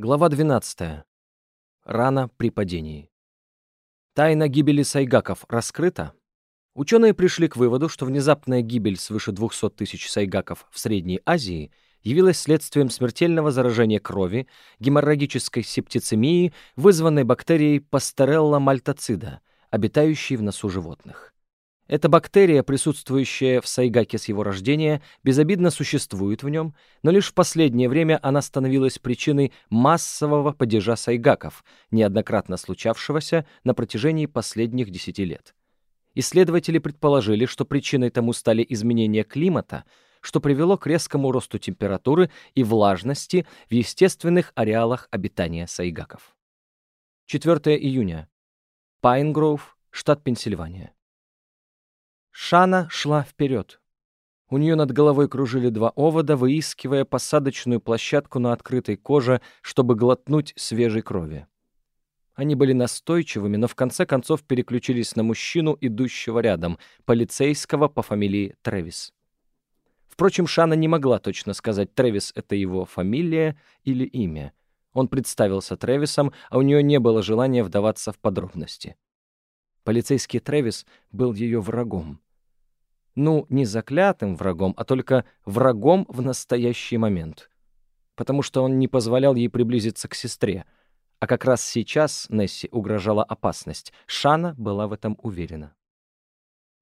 Глава 12. Рана при падении. Тайна гибели сайгаков раскрыта? Ученые пришли к выводу, что внезапная гибель свыше 200 тысяч сайгаков в Средней Азии явилась следствием смертельного заражения крови, геморрагической септицемии, вызванной бактерией Пастерелла мальтоцида, обитающей в носу животных. Эта бактерия, присутствующая в сайгаке с его рождения, безобидно существует в нем, но лишь в последнее время она становилась причиной массового падежа сайгаков, неоднократно случавшегося на протяжении последних десяти лет. Исследователи предположили, что причиной тому стали изменения климата, что привело к резкому росту температуры и влажности в естественных ареалах обитания сайгаков. 4 июня. Пайнгроув, штат Пенсильвания. Шана шла вперед. У нее над головой кружили два овода, выискивая посадочную площадку на открытой коже, чтобы глотнуть свежей крови. Они были настойчивыми, но в конце концов переключились на мужчину, идущего рядом, полицейского по фамилии Трэвис. Впрочем, Шана не могла точно сказать, Трэвис — это его фамилия или имя. Он представился Трэвисом, а у нее не было желания вдаваться в подробности. Полицейский Трэвис был ее врагом. Ну, не заклятым врагом, а только врагом в настоящий момент. Потому что он не позволял ей приблизиться к сестре. А как раз сейчас Несси угрожала опасность. Шана была в этом уверена.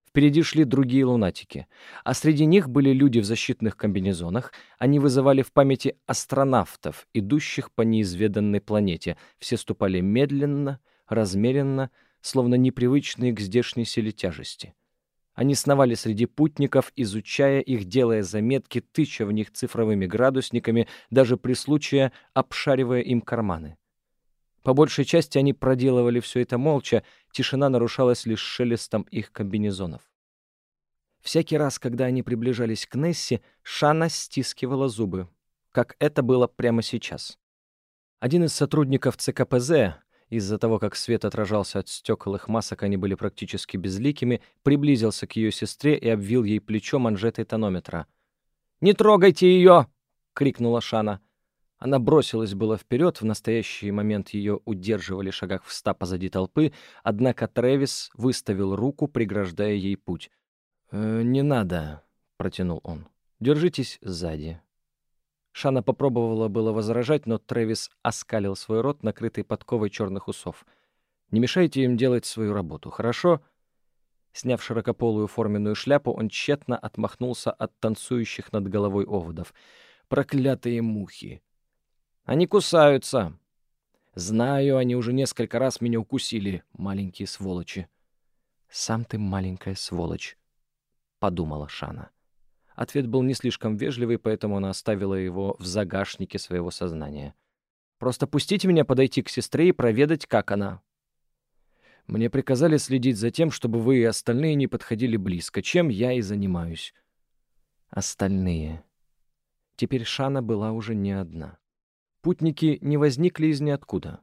Впереди шли другие лунатики, а среди них были люди в защитных комбинезонах. Они вызывали в памяти астронавтов, идущих по неизведанной планете. Все ступали медленно, размеренно, словно непривычные к здешней силе тяжести. Они сновали среди путников, изучая их, делая заметки, тыча в них цифровыми градусниками, даже при случае обшаривая им карманы. По большей части они проделывали все это молча, тишина нарушалась лишь шелестом их комбинезонов. Всякий раз, когда они приближались к Несси, Шана стискивала зубы, как это было прямо сейчас. Один из сотрудников ЦКПЗ, из-за того, как свет отражался от стекол их масок, они были практически безликими, приблизился к ее сестре и обвил ей плечо манжетой тонометра. «Не трогайте ее!» — крикнула Шана. Она бросилась было вперед, в настоящий момент ее удерживали шагах в ста позади толпы, однако Трэвис выставил руку, преграждая ей путь. «Э, «Не надо», — протянул он. «Держитесь сзади». Шана попробовала было возражать, но Трэвис оскалил свой рот, накрытый подковой черных усов. «Не мешайте им делать свою работу, хорошо?» Сняв широкополую форменную шляпу, он тщетно отмахнулся от танцующих над головой оводов. «Проклятые мухи!» «Они кусаются!» «Знаю, они уже несколько раз меня укусили, маленькие сволочи!» «Сам ты маленькая сволочь!» — подумала Шана. Ответ был не слишком вежливый, поэтому она оставила его в загашнике своего сознания. «Просто пустите меня подойти к сестре и проведать, как она». «Мне приказали следить за тем, чтобы вы и остальные не подходили близко, чем я и занимаюсь». «Остальные». Теперь Шана была уже не одна. Путники не возникли из ниоткуда.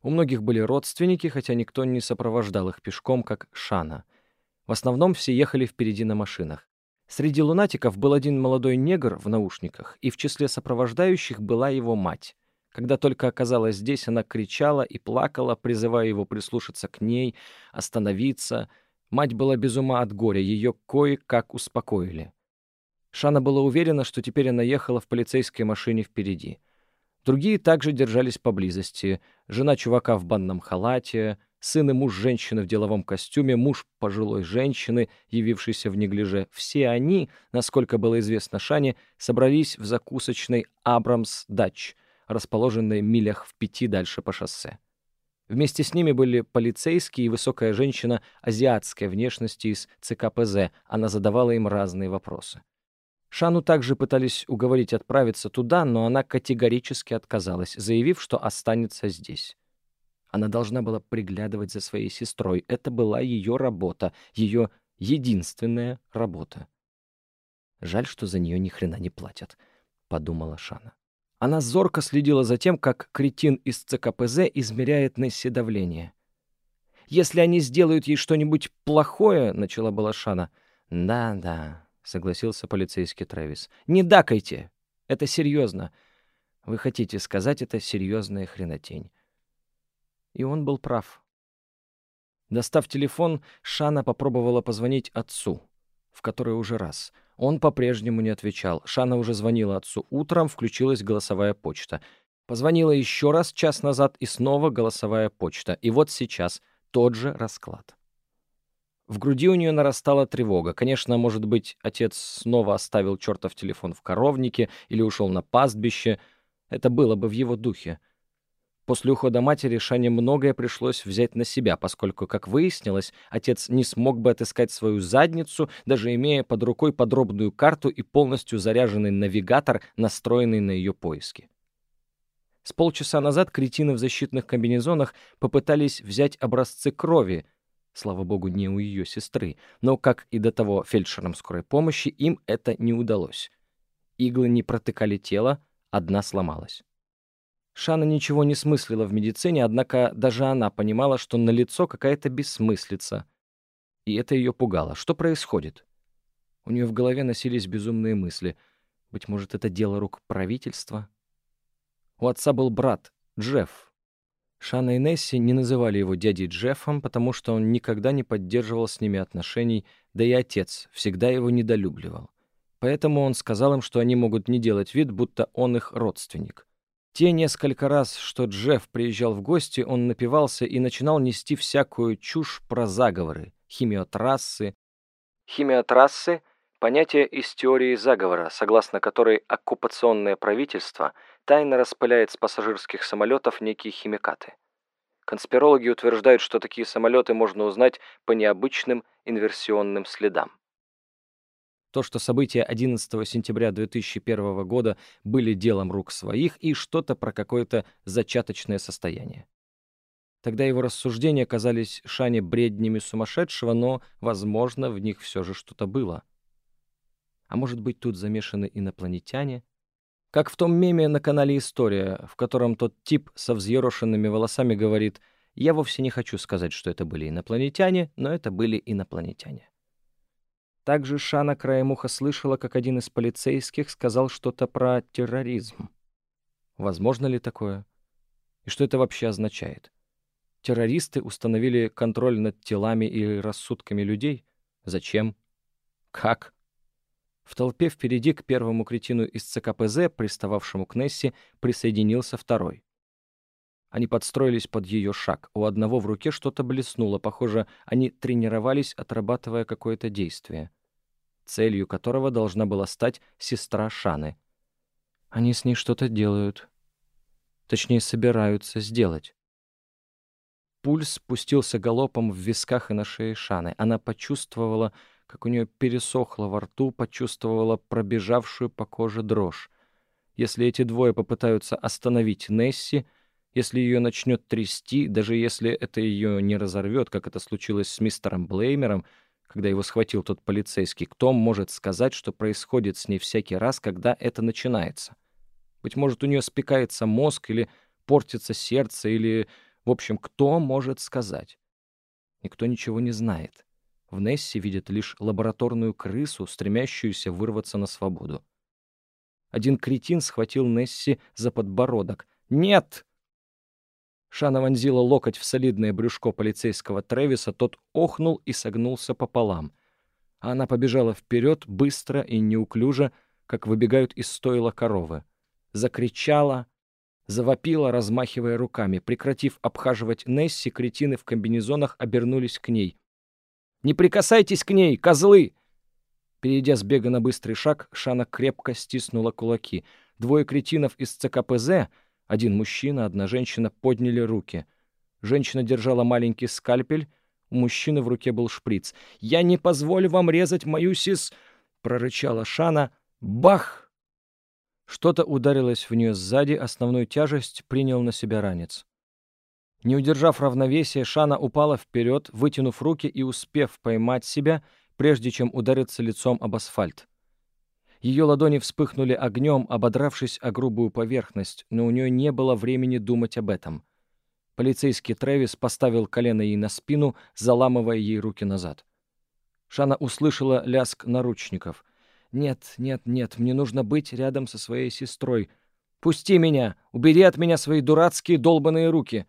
У многих были родственники, хотя никто не сопровождал их пешком, как Шана. В основном все ехали впереди на машинах. Среди лунатиков был один молодой негр в наушниках, и в числе сопровождающих была его мать. Когда только оказалась здесь, она кричала и плакала, призывая его прислушаться к ней, остановиться. Мать была без ума от горя, ее кое-как успокоили. Шана была уверена, что теперь она ехала в полицейской машине впереди. Другие также держались поблизости. Жена чувака в банном халате, сын и муж женщины в деловом костюме, муж пожилой женщины, явившийся в неглиже. Все они, насколько было известно Шане, собрались в закусочной «Абрамс Дач», расположенной милях в пяти дальше по шоссе. Вместе с ними были полицейские и высокая женщина азиатской внешности из ЦКПЗ. Она задавала им разные вопросы. Шану также пытались уговорить отправиться туда, но она категорически отказалась, заявив, что останется здесь. Она должна была приглядывать за своей сестрой. Это была ее работа, ее единственная работа. Жаль, что за нее ни хрена не платят, подумала Шана. Она зорко следила за тем, как кретин из ЦКПЗ измеряет Несси давление. «Если они сделают ей что-нибудь плохое», — начала была Шана. «Да-да», — согласился полицейский Трэвис. «Не дакайте! Это серьезно. Вы хотите сказать, это серьезная хренотень. И он был прав. Достав телефон, Шана попробовала позвонить отцу, в который уже раз. Он по-прежнему не отвечал. Шана уже звонила отцу утром, включилась голосовая почта. Позвонила еще раз час назад, и снова голосовая почта. И вот сейчас тот же расклад. В груди у нее нарастала тревога. Конечно, может быть, отец снова оставил чертов телефон в коровнике или ушел на пастбище. Это было бы в его духе. После ухода матери Шане многое пришлось взять на себя, поскольку, как выяснилось, отец не смог бы отыскать свою задницу, даже имея под рукой подробную карту и полностью заряженный навигатор, настроенный на ее поиски. С полчаса назад кретины в защитных комбинезонах попытались взять образцы крови, слава богу, не у ее сестры, но, как и до того фельдшерам скорой помощи, им это не удалось. Иглы не протыкали тело, одна сломалась. Шана ничего не смыслила в медицине, однако даже она понимала, что на лицо какая-то бессмыслица. И это ее пугало. Что происходит? У нее в голове носились безумные мысли. Быть может, это дело рук правительства? У отца был брат, Джефф. Шана и Несси не называли его дядей Джеффом, потому что он никогда не поддерживал с ними отношений, да и отец всегда его недолюбливал. Поэтому он сказал им, что они могут не делать вид, будто он их родственник. Те несколько раз, что Джефф приезжал в гости, он напивался и начинал нести всякую чушь про заговоры, химиотрассы. Химиотрассы — понятие из теории заговора, согласно которой оккупационное правительство тайно распыляет с пассажирских самолетов некие химикаты. Конспирологи утверждают, что такие самолеты можно узнать по необычным инверсионным следам. То, что события 11 сентября 2001 года были делом рук своих и что-то про какое-то зачаточное состояние. Тогда его рассуждения казались Шане бреднями сумасшедшего, но, возможно, в них все же что-то было. А может быть, тут замешаны инопланетяне? Как в том меме на канале «История», в котором тот тип со взъерошенными волосами говорит «Я вовсе не хочу сказать, что это были инопланетяне, но это были инопланетяне». Также Шана краем уха слышала, как один из полицейских сказал что-то про терроризм. Возможно ли такое? И что это вообще означает? Террористы установили контроль над телами и рассудками людей? Зачем? Как? В толпе впереди к первому кретину из ЦКПЗ, пристававшему к Несси, присоединился второй. Они подстроились под ее шаг. У одного в руке что-то блеснуло. Похоже, они тренировались, отрабатывая какое-то действие целью которого должна была стать сестра Шаны. Они с ней что-то делают. Точнее, собираются сделать. Пульс спустился галопом в висках и на шее Шаны. Она почувствовала, как у нее пересохло во рту, почувствовала пробежавшую по коже дрожь. Если эти двое попытаются остановить Несси, если ее начнет трясти, даже если это ее не разорвет, как это случилось с мистером Блеймером — когда его схватил тот полицейский, кто может сказать, что происходит с ней всякий раз, когда это начинается? Быть может, у нее спекается мозг или портится сердце, или, в общем, кто может сказать? Никто ничего не знает. В Нессе видят лишь лабораторную крысу, стремящуюся вырваться на свободу. Один кретин схватил Несси за подбородок. «Нет!» Шана вонзила локоть в солидное брюшко полицейского Трэвиса, тот охнул и согнулся пополам. А она побежала вперед, быстро и неуклюже, как выбегают из стойла коровы. Закричала, завопила, размахивая руками. Прекратив обхаживать Несси, кретины в комбинезонах обернулись к ней. «Не прикасайтесь к ней, козлы!» Перейдя с бега на быстрый шаг, Шана крепко стиснула кулаки. Двое кретинов из ЦКПЗ — один мужчина, одна женщина подняли руки. Женщина держала маленький скальпель, у мужчины в руке был шприц. «Я не позволю вам резать мою сис...» — прорычала Шана. «Бах!» Что-то ударилось в нее сзади, основную тяжесть принял на себя ранец. Не удержав равновесия, Шана упала вперед, вытянув руки и успев поймать себя, прежде чем удариться лицом об асфальт. Ее ладони вспыхнули огнем, ободравшись о грубую поверхность, но у нее не было времени думать об этом. Полицейский Трэвис поставил колено ей на спину, заламывая ей руки назад. Шана услышала ляск наручников. «Нет, нет, нет, мне нужно быть рядом со своей сестрой», — Пусти меня! Убери от меня свои дурацкие долбаные руки!»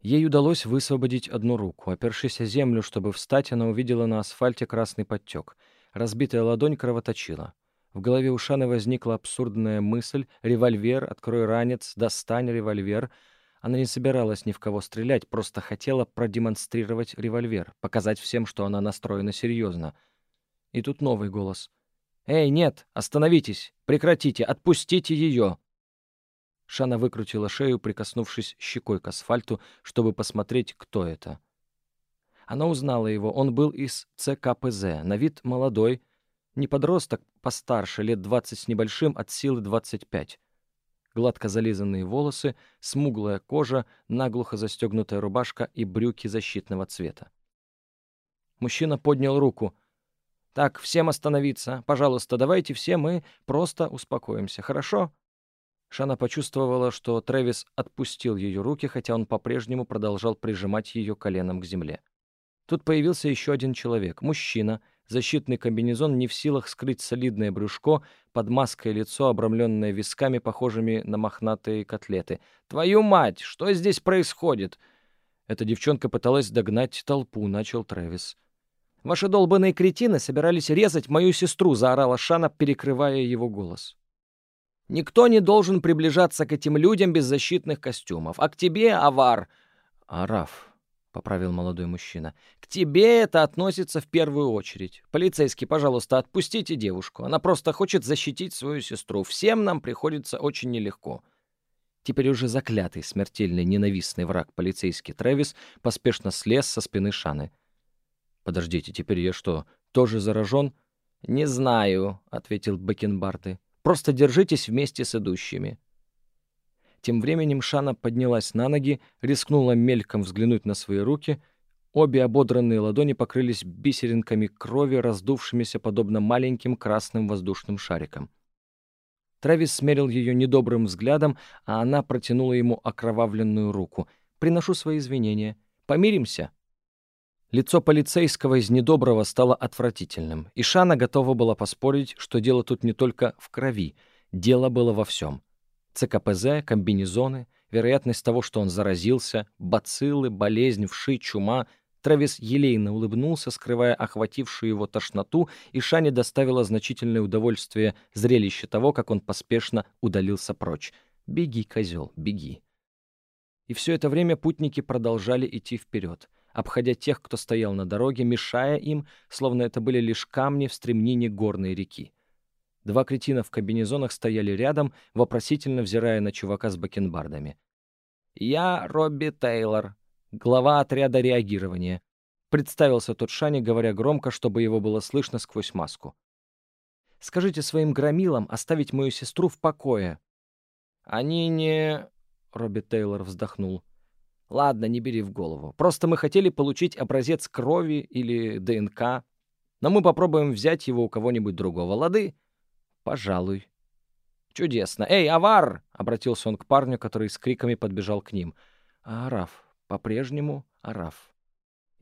Ей удалось высвободить одну руку. Опершись о землю, чтобы встать, она увидела на асфальте красный подтек. Разбитая ладонь кровоточила. В голове у Шаны возникла абсурдная мысль «Револьвер, открой ранец, достань револьвер». Она не собиралась ни в кого стрелять, просто хотела продемонстрировать револьвер, показать всем, что она настроена серьезно. И тут новый голос. «Эй, нет, остановитесь! Прекратите! Отпустите ее!» Шана выкрутила шею, прикоснувшись щекой к асфальту, чтобы посмотреть, кто это. Она узнала его. Он был из ЦКПЗ, на вид молодой, не подросток, постарше, лет двадцать с небольшим, от силы двадцать пять. Гладко зализанные волосы, смуглая кожа, наглухо застегнутая рубашка и брюки защитного цвета. Мужчина поднял руку. «Так, всем остановиться. Пожалуйста, давайте все мы просто успокоимся, хорошо?» Шана почувствовала, что Трэвис отпустил ее руки, хотя он по-прежнему продолжал прижимать ее коленом к земле. Тут появился еще один человек, мужчина. Защитный комбинезон не в силах скрыть солидное брюшко, под маской лицо, обрамленное висками, похожими на мохнатые котлеты. «Твою мать! Что здесь происходит?» Эта девчонка пыталась догнать толпу, начал Трэвис. «Ваши долбанные кретины собирались резать мою сестру», — заорала Шана, перекрывая его голос. Никто не должен приближаться к этим людям без защитных костюмов. А к тебе, Авар...» «Араф», — поправил молодой мужчина. «К тебе это относится в первую очередь. Полицейский, пожалуйста, отпустите девушку. Она просто хочет защитить свою сестру. Всем нам приходится очень нелегко». Теперь уже заклятый, смертельный, ненавистный враг полицейский Трэвис поспешно слез со спины Шаны. «Подождите, теперь я что, тоже заражен?» «Не знаю», — ответил Бакенбарды. Просто держитесь вместе с идущими». Тем временем Шана поднялась на ноги, рискнула мельком взглянуть на свои руки. Обе ободранные ладони покрылись бисеринками крови, раздувшимися подобно маленьким красным воздушным шарикам. Трэвис смерил ее недобрым взглядом, а она протянула ему окровавленную руку. «Приношу свои извинения. Помиримся?» Лицо полицейского из недоброго стало отвратительным, и Шана готова была поспорить, что дело тут не только в крови, дело было во всем. ЦКПЗ, комбинезоны, вероятность того, что он заразился, бациллы, болезнь, вши, чума. Трэвис елейно улыбнулся, скрывая охватившую его тошноту, и Шане доставило значительное удовольствие зрелище того, как он поспешно удалился прочь. «Беги, козел, беги». И все это время путники продолжали идти вперед — обходя тех, кто стоял на дороге, мешая им, словно это были лишь камни в стремнине горной реки. Два кретина в кабинезонах стояли рядом, вопросительно взирая на чувака с бакенбардами. «Я Робби Тейлор, глава отряда реагирования», — представился тот Шани, говоря громко, чтобы его было слышно сквозь маску. «Скажите своим громилам оставить мою сестру в покое». «Они не...» — Робби Тейлор вздохнул. Ладно, не бери в голову. Просто мы хотели получить образец крови или ДНК. Но мы попробуем взять его у кого-нибудь другого. Лады? Пожалуй. Чудесно. Эй, Авар! Обратился он к парню, который с криками подбежал к ним. Араф. По-прежнему Араф.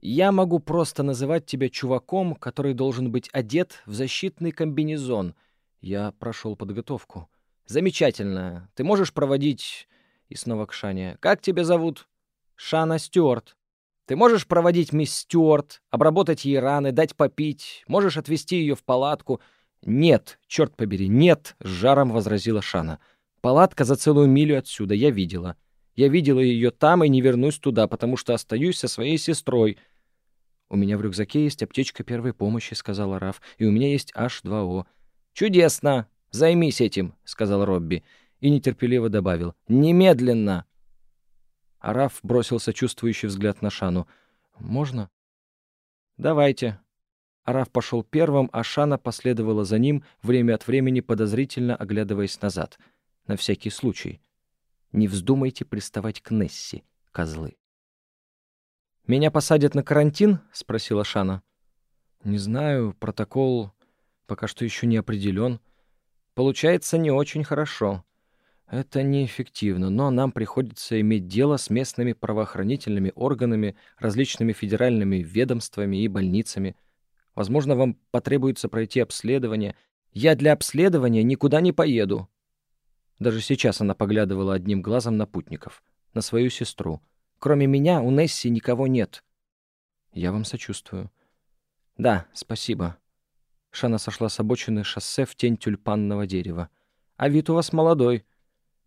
Я могу просто называть тебя чуваком, который должен быть одет в защитный комбинезон. Я прошел подготовку. Замечательно. Ты можешь проводить... И снова к Шане. Как тебя зовут? Шана Стюарт. Ты можешь проводить мисс Стюарт, обработать ей раны, дать попить, можешь отвезти ее в палатку. Нет, черт побери, нет, с жаром возразила Шана. Палатка за целую милю отсюда, я видела. Я видела ее там и не вернусь туда, потому что остаюсь со своей сестрой. «У меня в рюкзаке есть аптечка первой помощи», — сказала Раф, — «и у меня есть H2O». «Чудесно! Займись этим», — сказал Робби. И нетерпеливо добавил. «Немедленно!» Араф бросил сочувствующий взгляд на Шану. «Можно?» «Давайте». Араф пошел первым, а Шана последовала за ним, время от времени подозрительно оглядываясь назад. На всякий случай. «Не вздумайте приставать к Несси, козлы». «Меня посадят на карантин?» — спросила Шана. «Не знаю, протокол пока что еще не определен. Получается не очень хорошо. Это неэффективно, но нам приходится иметь дело с местными правоохранительными органами, различными федеральными ведомствами и больницами. Возможно, вам потребуется пройти обследование. Я для обследования никуда не поеду. Даже сейчас она поглядывала одним глазом на путников, на свою сестру. «Кроме меня у Несси никого нет». «Я вам сочувствую». «Да, спасибо». Шана сошла с обочины шоссе в тень тюльпанного дерева. «А вид у вас молодой».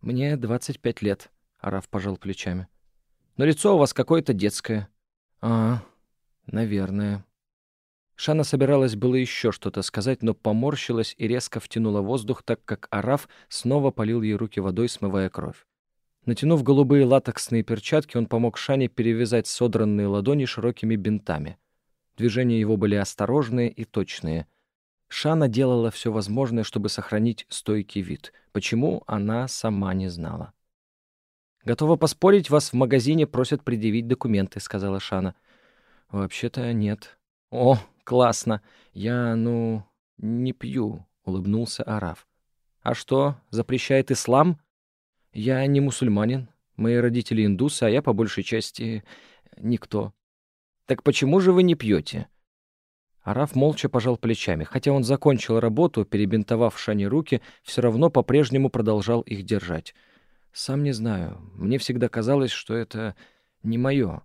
«Мне 25 лет», — Араф пожал плечами. «Но лицо у вас какое-то детское». «А, наверное». Шана собиралась было еще что-то сказать, но поморщилась и резко втянула воздух, так как Араф снова полил ей руки водой, смывая кровь. Натянув голубые латексные перчатки, он помог Шане перевязать содранные ладони широкими бинтами. Движения его были осторожные и точные. Шана делала все возможное, чтобы сохранить стойкий вид. Почему, она сама не знала. «Готова поспорить, вас в магазине просят предъявить документы», — сказала Шана. «Вообще-то нет». «О, «Классно. Я, ну, не пью», — улыбнулся Араф. «А что, запрещает ислам?» «Я не мусульманин. Мои родители индусы, а я, по большей части, никто». «Так почему же вы не пьете?» Араф молча пожал плечами. Хотя он закончил работу, перебинтовав Шане руки, все равно по-прежнему продолжал их держать. «Сам не знаю. Мне всегда казалось, что это не мое.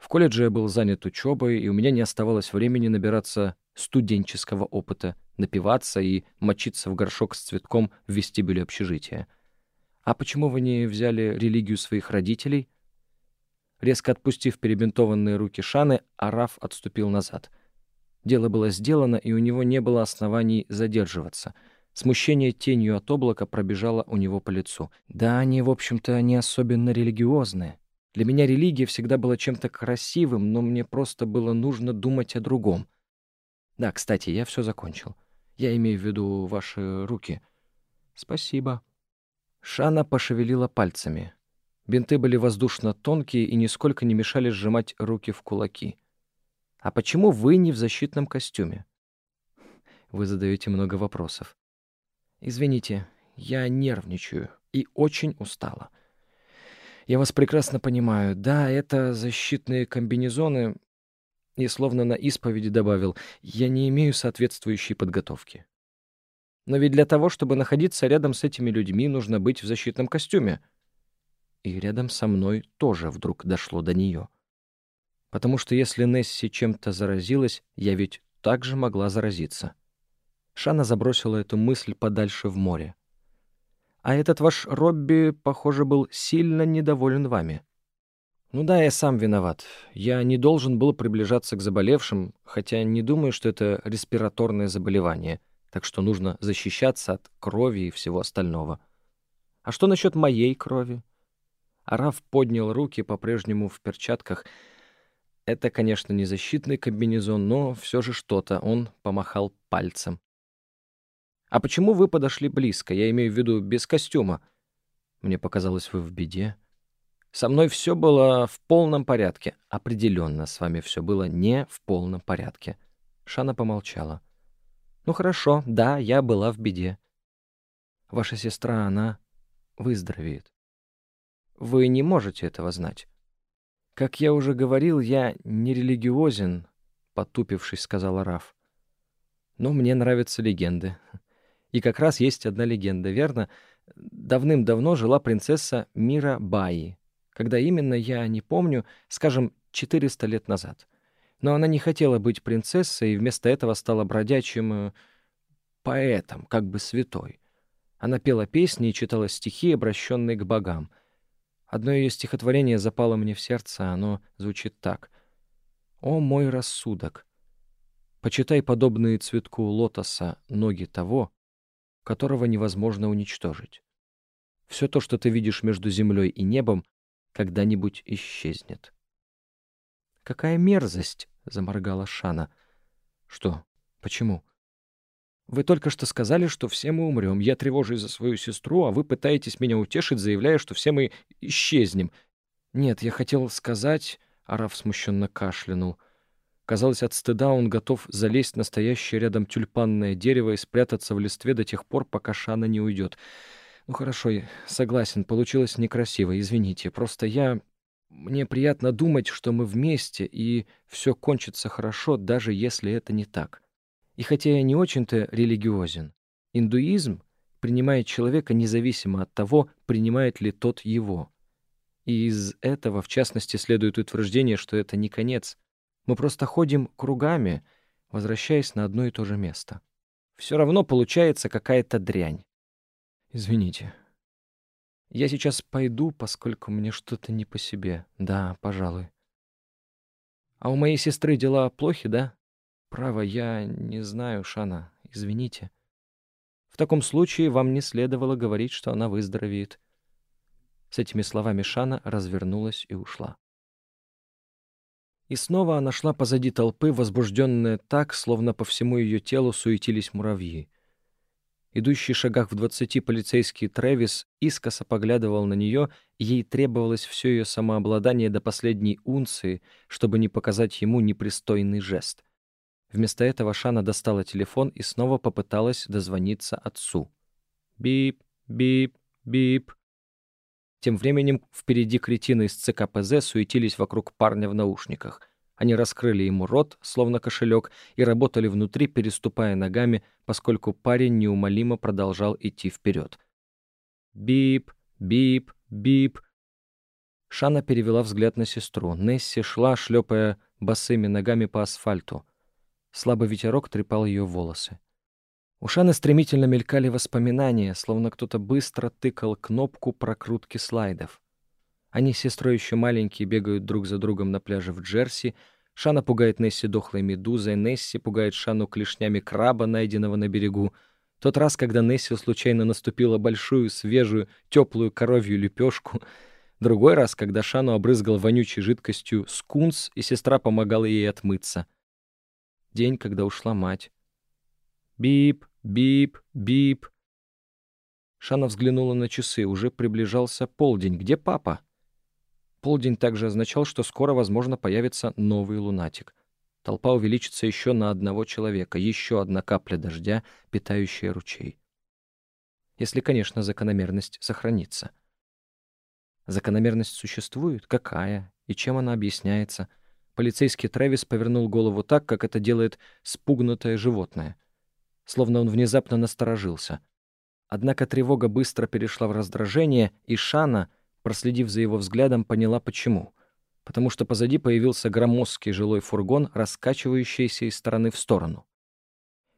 В колледже я был занят учебой, и у меня не оставалось времени набираться студенческого опыта, напиваться и мочиться в горшок с цветком в вестибюле общежития. «А почему вы не взяли религию своих родителей?» Резко отпустив перебинтованные руки Шаны, Араф отступил назад. Дело было сделано, и у него не было оснований задерживаться. Смущение тенью от облака пробежало у него по лицу. «Да, они, в общем-то, не особенно религиозные. Для меня религия всегда была чем-то красивым, но мне просто было нужно думать о другом. Да, кстати, я все закончил. Я имею в виду ваши руки. Спасибо. Шана пошевелила пальцами. Бинты были воздушно тонкие и нисколько не мешали сжимать руки в кулаки. А почему вы не в защитном костюме? Вы задаете много вопросов. Извините, я нервничаю и очень устала. Я вас прекрасно понимаю. Да, это защитные комбинезоны. И словно на исповеди добавил, я не имею соответствующей подготовки. Но ведь для того, чтобы находиться рядом с этими людьми, нужно быть в защитном костюме. И рядом со мной тоже вдруг дошло до нее. Потому что если Несси чем-то заразилась, я ведь также могла заразиться. Шана забросила эту мысль подальше в море. А этот ваш Робби, похоже, был сильно недоволен вами. Ну да, я сам виноват. Я не должен был приближаться к заболевшим, хотя не думаю, что это респираторное заболевание, так что нужно защищаться от крови и всего остального. А что насчет моей крови? Араф поднял руки, по-прежнему в перчатках. Это, конечно, не защитный комбинезон, но все же что-то. Он помахал пальцем. «А почему вы подошли близко? Я имею в виду без костюма». «Мне показалось, вы в беде». «Со мной все было в полном порядке». «Определенно, с вами все было не в полном порядке». Шана помолчала. «Ну хорошо, да, я была в беде. Ваша сестра, она выздоровеет. Вы не можете этого знать. Как я уже говорил, я не религиозен, потупившись, сказала Раф. Но мне нравятся легенды. И как раз есть одна легенда, верно? Давным-давно жила принцесса Мира Баи. Когда именно, я не помню, скажем, 400 лет назад. Но она не хотела быть принцессой и вместо этого стала бродячим э, поэтом, как бы святой. Она пела песни и читала стихи, обращенные к богам. Одно ее стихотворение запало мне в сердце, оно звучит так. «О мой рассудок! Почитай подобные цветку лотоса ноги того, которого невозможно уничтожить. Все то, что ты видишь между землей и небом, когда-нибудь исчезнет. «Какая мерзость!» — заморгала Шана. «Что? Почему?» «Вы только что сказали, что все мы умрем. Я тревожусь за свою сестру, а вы пытаетесь меня утешить, заявляя, что все мы исчезнем. Нет, я хотел сказать...» — Араф смущенно кашлянул — Казалось, от стыда он готов залезть на стоящее рядом тюльпанное дерево и спрятаться в листве до тех пор, пока Шана не уйдет. Ну хорошо, согласен, получилось некрасиво, извините. Просто я... Мне приятно думать, что мы вместе, и все кончится хорошо, даже если это не так. И хотя я не очень-то религиозен, индуизм принимает человека независимо от того, принимает ли тот его. И из этого, в частности, следует утверждение, что это не конец. Мы просто ходим кругами, возвращаясь на одно и то же место. Все равно получается какая-то дрянь. Извините. Я сейчас пойду, поскольку мне что-то не по себе. Да, пожалуй. А у моей сестры дела плохи, да? Право, я не знаю, Шана. Извините. В таком случае вам не следовало говорить, что она выздоровеет. С этими словами Шана развернулась и ушла. И снова она шла позади толпы, возбужденная так, словно по всему ее телу суетились муравьи. Идущий шагах в двадцати полицейский Трэвис искоса поглядывал на нее, ей требовалось все ее самообладание до последней унции, чтобы не показать ему непристойный жест. Вместо этого Шана достала телефон и снова попыталась дозвониться отцу. «Бип, бип, бип». Тем временем впереди кретины из ЦКПЗ суетились вокруг парня в наушниках. Они раскрыли ему рот, словно кошелек, и работали внутри, переступая ногами, поскольку парень неумолимо продолжал идти вперед. «Бип, бип, бип». Шана перевела взгляд на сестру. Несси шла, шлепая босыми ногами по асфальту. Слабый ветерок трепал ее волосы. У Шаны стремительно мелькали воспоминания, словно кто-то быстро тыкал кнопку прокрутки слайдов. Они с сестрой еще маленькие, бегают друг за другом на пляже в Джерси. Шана пугает Несси дохлой медузой, Несси пугает Шану клешнями краба, найденного на берегу. Тот раз, когда Несси случайно наступила большую, свежую, теплую коровью лепешку. Другой раз, когда Шану обрызгал вонючей жидкостью скунс, и сестра помогала ей отмыться. День, когда ушла мать. Бип, бип, бип. Шана взглянула на часы. Уже приближался полдень. Где папа? Полдень также означал, что скоро, возможно, появится новый лунатик. Толпа увеличится еще на одного человека, еще одна капля дождя, питающая ручей. Если, конечно, закономерность сохранится. Закономерность существует? Какая? И чем она объясняется? Полицейский Трэвис повернул голову так, как это делает спугнутое животное — словно он внезапно насторожился. Однако тревога быстро перешла в раздражение, и Шана, проследив за его взглядом, поняла почему. Потому что позади появился громоздкий жилой фургон, раскачивающийся из стороны в сторону.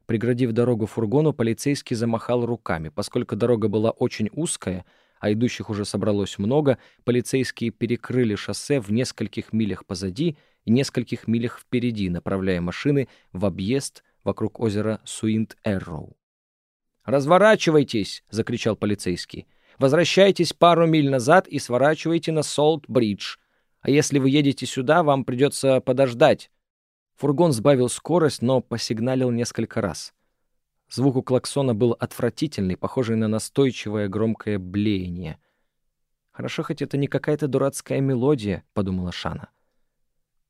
Преградив дорогу фургону, полицейский замахал руками. Поскольку дорога была очень узкая, а идущих уже собралось много, полицейские перекрыли шоссе в нескольких милях позади и нескольких милях впереди, направляя машины в объезд вокруг озера Суинт-Эрроу. «Разворачивайтесь!» — закричал полицейский. «Возвращайтесь пару миль назад и сворачивайте на Солт-Бридж. А если вы едете сюда, вам придется подождать». Фургон сбавил скорость, но посигналил несколько раз. Звук у клаксона был отвратительный, похожий на настойчивое громкое блеяние. «Хорошо, хоть это не какая-то дурацкая мелодия», — подумала Шана.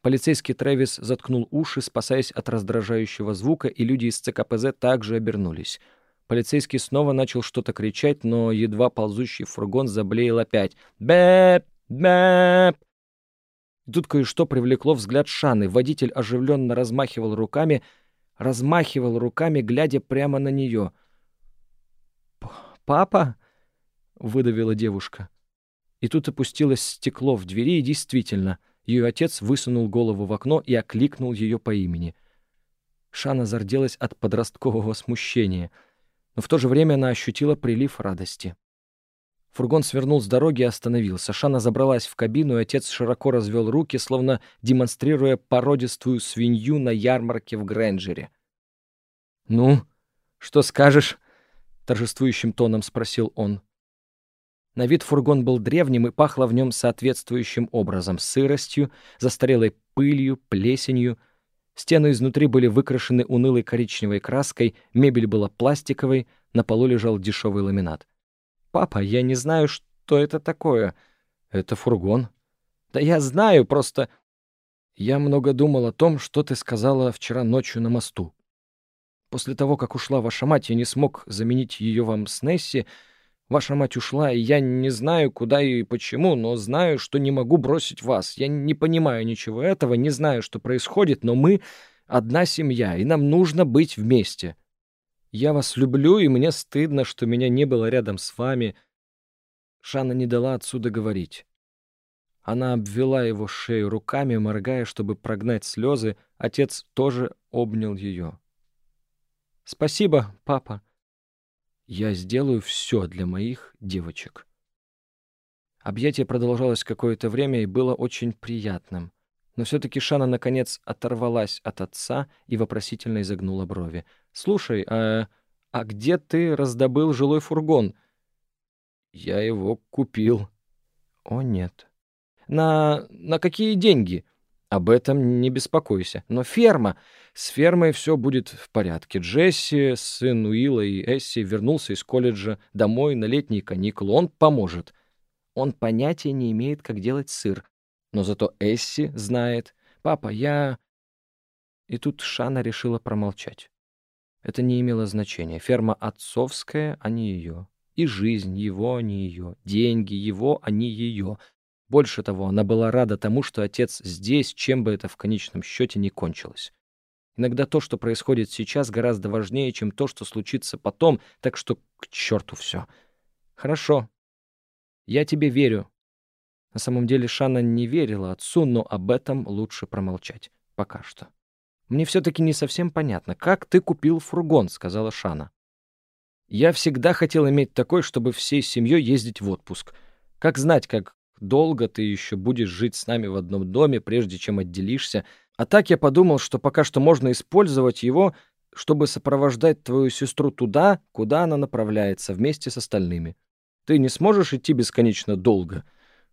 Полицейский Трэвис заткнул уши, спасаясь от раздражающего звука, и люди из ЦКПЗ также обернулись. Полицейский снова начал что-то кричать, но едва ползущий фургон заблеял опять. «Бэп! Бэп!» Тут кое-что привлекло взгляд Шаны. Водитель оживленно размахивал руками, размахивал руками, глядя прямо на нее. «Папа?» — выдавила девушка. И тут опустилось стекло в двери, и действительно — ее отец высунул голову в окно и окликнул ее по имени. Шана зарделась от подросткового смущения, но в то же время она ощутила прилив радости. Фургон свернул с дороги и остановился. Шана забралась в кабину, и отец широко развел руки, словно демонстрируя породистую свинью на ярмарке в Грэнджере. «Ну, что скажешь?» — торжествующим тоном спросил он. На вид фургон был древним и пахло в нем соответствующим образом — сыростью, застарелой пылью, плесенью. Стены изнутри были выкрашены унылой коричневой краской, мебель была пластиковой, на полу лежал дешевый ламинат. «Папа, я не знаю, что это такое. Это фургон». «Да я знаю, просто...» «Я много думал о том, что ты сказала вчера ночью на мосту. После того, как ушла ваша мать, я не смог заменить ее вам с Несси, Ваша мать ушла, и я не знаю, куда и почему, но знаю, что не могу бросить вас. Я не понимаю ничего этого, не знаю, что происходит, но мы одна семья, и нам нужно быть вместе». Я вас люблю, и мне стыдно, что меня не было рядом с вами. Шана не дала отсюда говорить. Она обвела его шею руками, моргая, чтобы прогнать слезы. Отец тоже обнял ее. «Спасибо, папа. Я сделаю все для моих девочек». Объятие продолжалось какое-то время и было очень приятным. Но все-таки Шана, наконец, оторвалась от отца и вопросительно изогнула брови. «Слушай, а, а где ты раздобыл жилой фургон?» «Я его купил». «О, нет». «На... на какие деньги?» «Об этом не беспокойся. Но ферма... С фермой все будет в порядке. Джесси, сын Уилла и Эсси, вернулся из колледжа домой на летние каникулы. Он поможет». Он понятия не имеет, как делать сыр. Но зато Эсси знает. «Папа, я...» И тут Шана решила промолчать. Это не имело значения. Ферма отцовская, а не ее. И жизнь его, а не ее. Деньги его, а не ее. Больше того, она была рада тому, что отец здесь, чем бы это в конечном счете не кончилось. Иногда то, что происходит сейчас, гораздо важнее, чем то, что случится потом, так что к черту все. Хорошо. Я тебе верю. На самом деле Шана не верила отцу, но об этом лучше промолчать. Пока что. «Мне все-таки не совсем понятно, как ты купил фургон?» — сказала Шана. «Я всегда хотел иметь такой, чтобы всей семьей ездить в отпуск. Как знать, как долго ты еще будешь жить с нами в одном доме, прежде чем отделишься. А так я подумал, что пока что можно использовать его, чтобы сопровождать твою сестру туда, куда она направляется, вместе с остальными. Ты не сможешь идти бесконечно долго.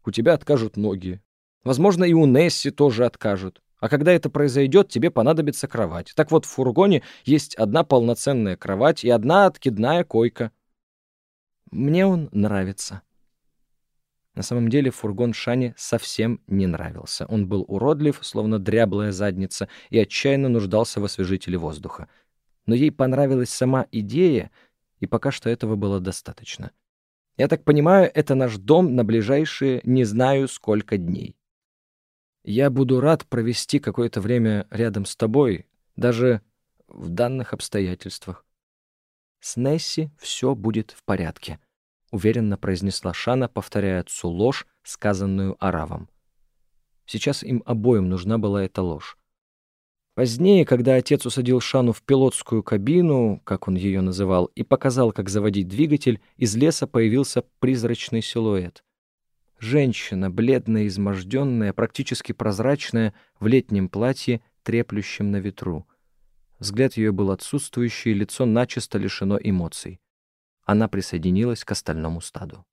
У тебя откажут ноги. Возможно, и у Несси тоже откажут. А когда это произойдет, тебе понадобится кровать. Так вот, в фургоне есть одна полноценная кровать и одна откидная койка. Мне он нравится. На самом деле фургон Шани совсем не нравился. Он был уродлив, словно дряблая задница, и отчаянно нуждался в освежителе воздуха. Но ей понравилась сама идея, и пока что этого было достаточно. Я так понимаю, это наш дом на ближайшие не знаю сколько дней. Я буду рад провести какое-то время рядом с тобой, даже в данных обстоятельствах. С Несси все будет в порядке, уверенно произнесла Шана, повторяя отцу ложь, сказанную Аравом. Сейчас им обоим нужна была эта ложь. Позднее, когда отец усадил Шану в пилотскую кабину, как он ее называл, и показал, как заводить двигатель, из леса появился призрачный силуэт. Женщина, бледная, изможденная, практически прозрачная, в летнем платье, треплющем на ветру. Взгляд ее был отсутствующий, лицо начисто лишено эмоций. Она присоединилась к остальному стаду.